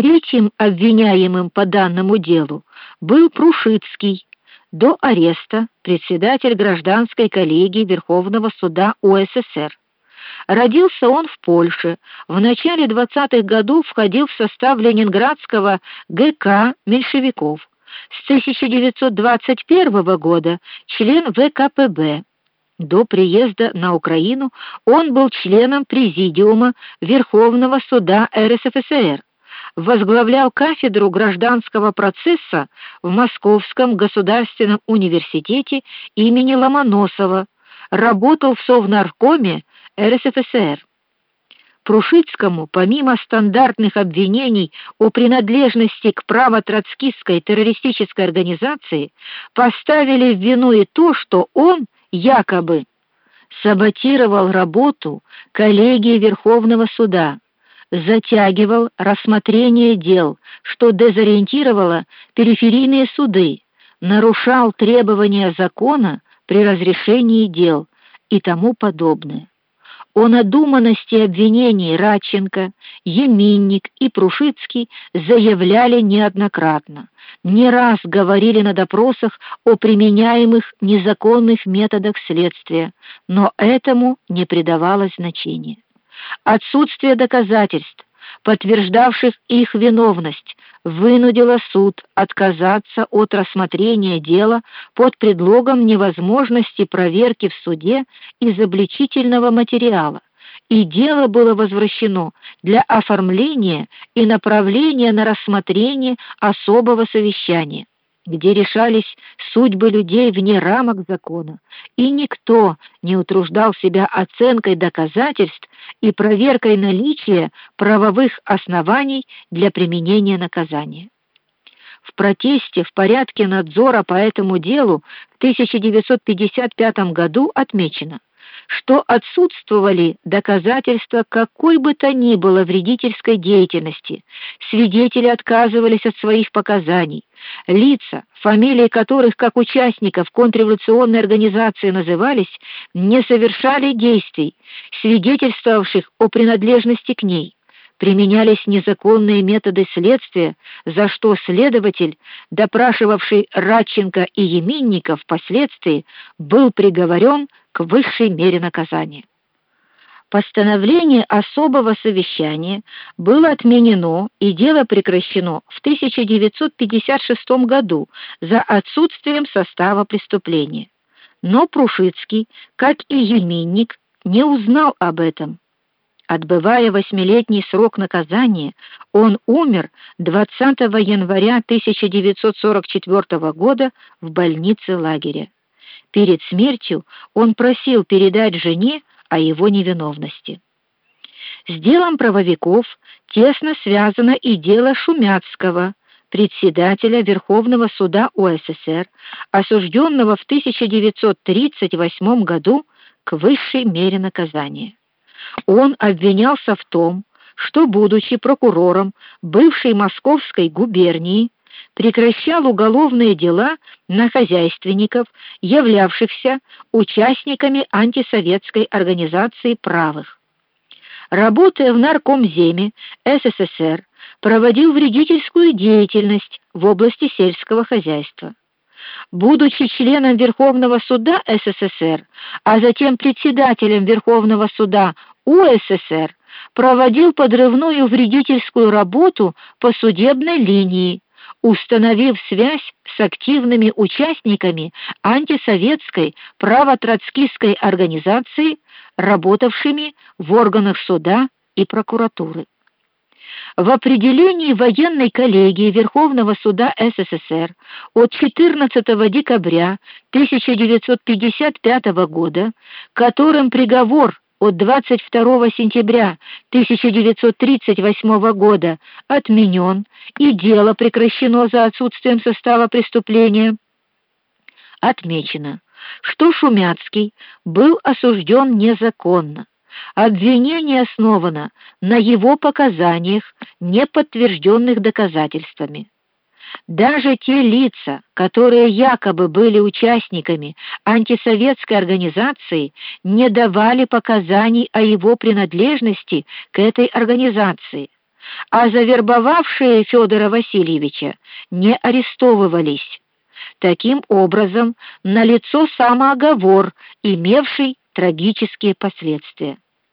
Третьим обвиняемым по данному делу был Прушицкий, до ареста председатель гражданской коллегии Верховного суда УССР. Родился он в Польше. В начале 20-х годов входил в состав Ленинградского ГК меньшевиков. С 1921 года член ВКПБ. До приезда на Украину он был членом президиума Верховного суда РСФСР возглавлял кафедру гражданского процесса в Московском государственном университете имени Ломоносова, работал в Совнаркоме РСФСР. Прушицкому, помимо стандартных обвинений о принадлежности к право-троцкистской террористической организации, поставили в вину и то, что он якобы саботировал работу коллегии Верховного суда затягивал рассмотрение дел, что дезориентировало периферийные суды, нарушал требования закона при разрешении дел и тому подобное. О надуманности обвинений Радченко, Еминник и Прушицкий заявляли неоднократно. Не раз говорили на допросах о применяемых незаконных методах следствия, но этому не придавалось значения. Отсутствие доказательств, подтверждавших их виновность, вынудило суд отказаться от рассмотрения дела под предлогом невозможности проверки в суде изобличительного материала, и дело было возвращено для оформления и направления на рассмотрение особого совещания где решались судьбы людей вне рамок закона, и никто не утруждал себя оценкой доказательств и проверкой наличия правовых оснований для применения наказания. В протесте в порядке надзора по этому делу в 1955 году отмечено: что отсутствовали доказательства какой бы то ни было вредительской деятельности. Свидетели отказывались от своих показаний. Лица, фамилии которых как участников контрреволюционной организации назывались, не совершали действий, свидетельствовавших о принадлежности к ней применялись незаконные методы следствия, за что следователь, допрашивавший Радченко и Еменников впоследствии, был приговорен к высшей мере наказания. Постановление особого совещания было отменено и дело прекращено в 1956 году за отсутствием состава преступления. Но Прушицкий, как и Еменник, не узнал об этом. Отбывая восьмилетний срок наказания, он умер 20 января 1944 года в больнице лагеря. Перед смертью он просил передать жене о его невиновности. С делом правовиков тесно связано и дело Шумяцкого, председателя Верховного суда УССР, осужденного в 1938 году к высшей мере наказания. Он обвинялся в том, что будучи прокурором бывшей Московской губернии, прекращал уголовные дела на хозяйственников, являвшихся участниками антисоветской организации правых. Работая в наркомземе СССР, проводил вредительскую деятельность в области сельского хозяйства. Будучи членом Верховного суда СССР, а затем председателем Верховного суда УССР, проводил подрывную вредительскую работу по судебной линии, установив связь с активными участниками антисоветской право-троцкистской организации, работавшими в органах суда и прокуратуры. В определении военной коллегии Верховного суда СССР от 14 декабря 1955 года, которым приговор от 22 сентября 1938 года отменен и дело прекращено за отсутствием состава преступления, отмечено, что Шумяцкий был осужден незаконно. Обвинение основано на его показаниях, не подтвержденных доказательствами. Даже те лица, которые якобы были участниками антисоветской организации, не давали показаний о его принадлежности к этой организации. а завербовавшие Федора Васильевича не арестовывались. Таким образом, налицо самооговор, имевший трагические последствия.